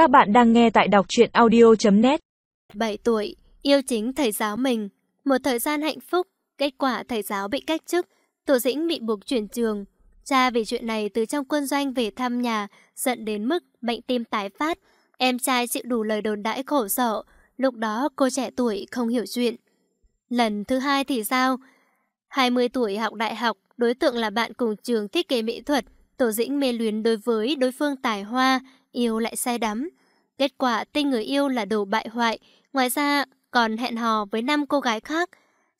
Các bạn đang nghe tại đọc truyện audio.net 7 tuổi, yêu chính thầy giáo mình. Một thời gian hạnh phúc, kết quả thầy giáo bị cách chức, Tổ Dĩnh bị buộc chuyển trường. Cha vì chuyện này từ trong quân doanh về thăm nhà, giận đến mức bệnh tim tái phát. Em trai chịu đủ lời đồn đãi khổ sở, lúc đó cô trẻ tuổi không hiểu chuyện. Lần thứ hai thì sao? 20 tuổi học đại học, đối tượng là bạn cùng trường thiết kế mỹ thuật. Tổ Dĩnh mê luyến đối với đối phương tài hoa, yêu lại say đắm. Kết quả tên người yêu là đồ bại hoại, ngoài ra còn hẹn hò với năm cô gái khác.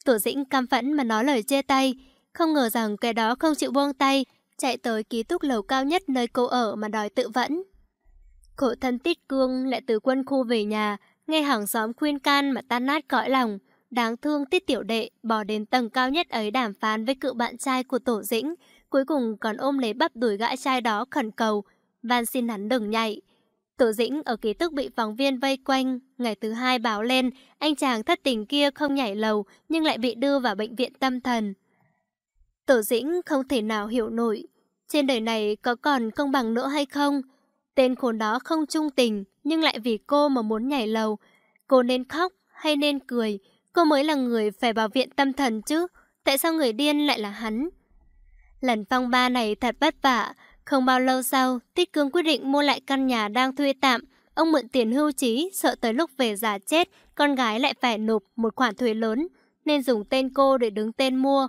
Tổ Dĩnh cam phẫn mà nói lời chê tay, không ngờ rằng kẻ đó không chịu buông tay, chạy tới ký túc lầu cao nhất nơi cô ở mà đòi tự vẫn. Khổ thân Tít Cương lại từ quân khu về nhà, nghe hàng xóm khuyên can mà tan nát cõi lòng. Đáng thương Tiết Tiểu Đệ bỏ đến tầng cao nhất ấy đàm phán với cựu bạn trai của Tổ Dĩnh, cuối cùng còn ôm lấy bắp đuổi gã trai đó khẩn cầu, van xin hắn đừng nhảy. Tổ Dĩnh ở ký túc bị phóng viên vây quanh, ngày thứ hai báo lên, anh chàng thất tình kia không nhảy lầu nhưng lại bị đưa vào bệnh viện tâm thần. Tổ Dĩnh không thể nào hiểu nổi, trên đời này có còn công bằng nữa hay không? Tên khốn đó không trung tình, nhưng lại vì cô mà muốn nhảy lầu. Cô nên khóc hay nên cười? Cô mới là người phải vào viện tâm thần chứ. Tại sao người điên lại là hắn? Lần phong ba này thật vất vả. Không bao lâu sau, Tích Cương quyết định mua lại căn nhà đang thuê tạm. Ông mượn tiền hưu trí, sợ tới lúc về già chết, con gái lại phải nộp một khoản thuế lớn, nên dùng tên cô để đứng tên mua.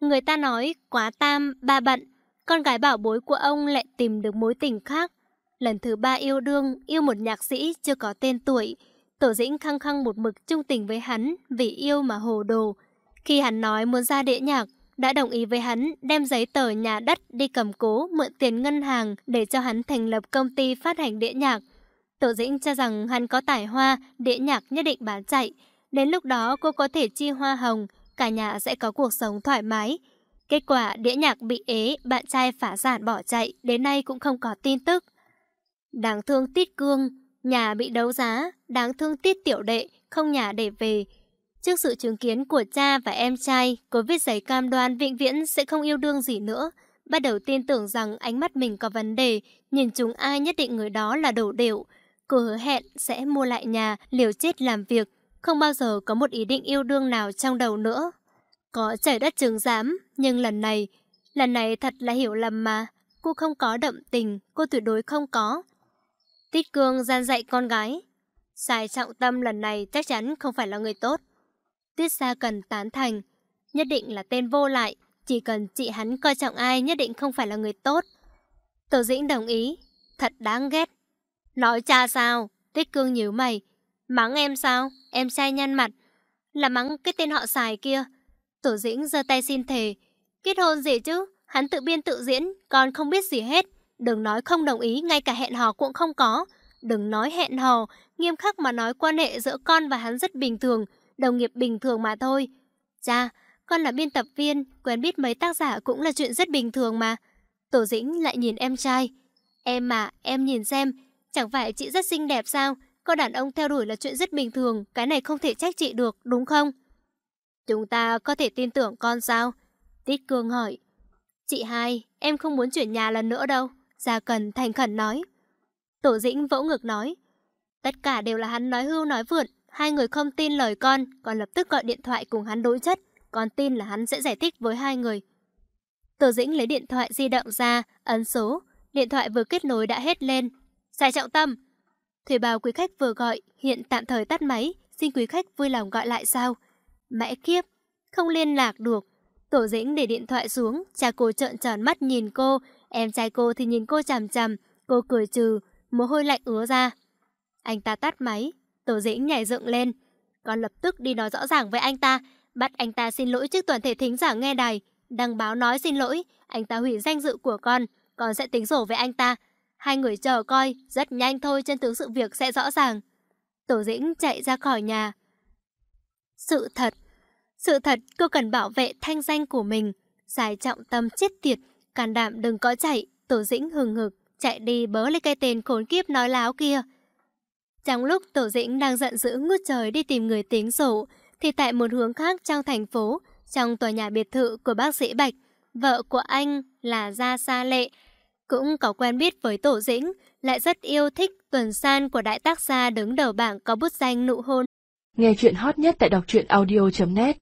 Người ta nói quá tam, ba bận, con gái bảo bối của ông lại tìm được mối tình khác. Lần thứ ba yêu đương, yêu một nhạc sĩ chưa có tên tuổi. Tổ dĩnh khăng khăng một mực trung tình với hắn vì yêu mà hồ đồ. Khi hắn nói muốn ra đĩa nhạc, đã đồng ý với hắn đem giấy tờ nhà đất đi cầm cố mượn tiền ngân hàng để cho hắn thành lập công ty phát hành đĩa nhạc. Tổ dĩnh cho rằng hắn có tài hoa, đĩa nhạc nhất định bán chạy. Đến lúc đó cô có thể chi hoa hồng, cả nhà sẽ có cuộc sống thoải mái. Kết quả đĩa nhạc bị ế, bạn trai phá sản bỏ chạy, đến nay cũng không có tin tức. Đáng thương Tít Cương, nhà bị đấu giá, đáng thương Tít Tiểu Đệ, không nhà để về. Trước sự chứng kiến của cha và em trai, cô viết giấy cam đoan vĩnh viễn sẽ không yêu đương gì nữa. Bắt đầu tin tưởng rằng ánh mắt mình có vấn đề, nhìn chúng ai nhất định người đó là đổ đều. Cô hứa hẹn sẽ mua lại nhà, liều chết làm việc, không bao giờ có một ý định yêu đương nào trong đầu nữa. Có trời đất chứng giám, nhưng lần này, lần này thật là hiểu lầm mà. Cô không có đậm tình, cô tuyệt đối không có. Tít Cương gian dạy con gái. Sai trọng tâm lần này chắc chắn không phải là người tốt. Tuyết Sa cần tán thành. Nhất định là tên vô lại. Chỉ cần chị hắn coi trọng ai nhất định không phải là người tốt. Tổ dĩnh đồng ý. Thật đáng ghét. Nói cha sao? Tuyết Cương nhíu mày. Mắng em sao? Em sai nhăn mặt. Là mắng cái tên họ xài kia. Tổ dĩnh giơ tay xin thề. Kết hôn gì chứ? Hắn tự biên tự diễn, còn không biết gì hết. Đừng nói không đồng ý, ngay cả hẹn hò cũng không có. Đừng nói hẹn hò, nghiêm khắc mà nói quan hệ giữa con và hắn rất bình thường, đồng nghiệp bình thường mà thôi. Cha, con là biên tập viên, quen biết mấy tác giả cũng là chuyện rất bình thường mà. Tổ dĩnh lại nhìn em trai. Em mà, em nhìn xem, chẳng phải chị rất xinh đẹp sao? Có đàn ông theo đuổi là chuyện rất bình thường, cái này không thể trách chị được, đúng không? Chúng ta có thể tin tưởng con sao? Tít Cương hỏi. Chị hai, em không muốn chuyển nhà lần nữa đâu. Gia Cần thành khẩn nói. Tổ dĩnh vỗ ngực nói. Tất cả đều là hắn nói hưu nói vượn. Hai người không tin lời con, còn lập tức gọi điện thoại cùng hắn đối chất. Con tin là hắn sẽ giải thích với hai người. Tô dĩnh lấy điện thoại di động ra, ấn số. Điện thoại vừa kết nối đã hết lên. Sai trọng tâm. Thủy bào quý khách vừa gọi, hiện tạm thời tắt máy. Xin quý khách vui lòng gọi lại sau. Mẹ kiếp, không liên lạc được. Tổ dĩnh để điện thoại xuống, cha cô trợn tròn mắt nhìn cô, em trai cô thì nhìn cô chằm chằm, cô cười trừ, mồ hôi lạnh ứa ra. Anh ta tắt máy, tổ dĩnh nhảy dựng lên. Con lập tức đi nói rõ ràng với anh ta, bắt anh ta xin lỗi trước toàn thể thính giả nghe đài. Đăng báo nói xin lỗi, anh ta hủy danh dự của con, con sẽ tính sổ với anh ta. Hai người chờ coi, rất nhanh thôi chân tướng sự việc sẽ rõ ràng. Tổ dĩnh chạy ra khỏi nhà. Sự thật sự thật cô cần bảo vệ thanh danh của mình. Giải trọng tâm chết tiệt, càn đảm đừng có chạy. Tổ dĩnh hừng hực, chạy đi bớ lấy cái tên khốn kiếp nói láo kia. Trong lúc Tổ dĩnh đang giận dữ ngút trời đi tìm người tính sổ, thì tại một hướng khác trong thành phố, trong tòa nhà biệt thự của bác sĩ Bạch, vợ của anh là Gia Sa Lệ, cũng có quen biết với Tổ Dĩnh, lại rất yêu thích tuần san của đại tác gia đứng đầu bảng có bút danh nụ hôn. Nghe chuyện hot nhất tại đọc truyện audio.net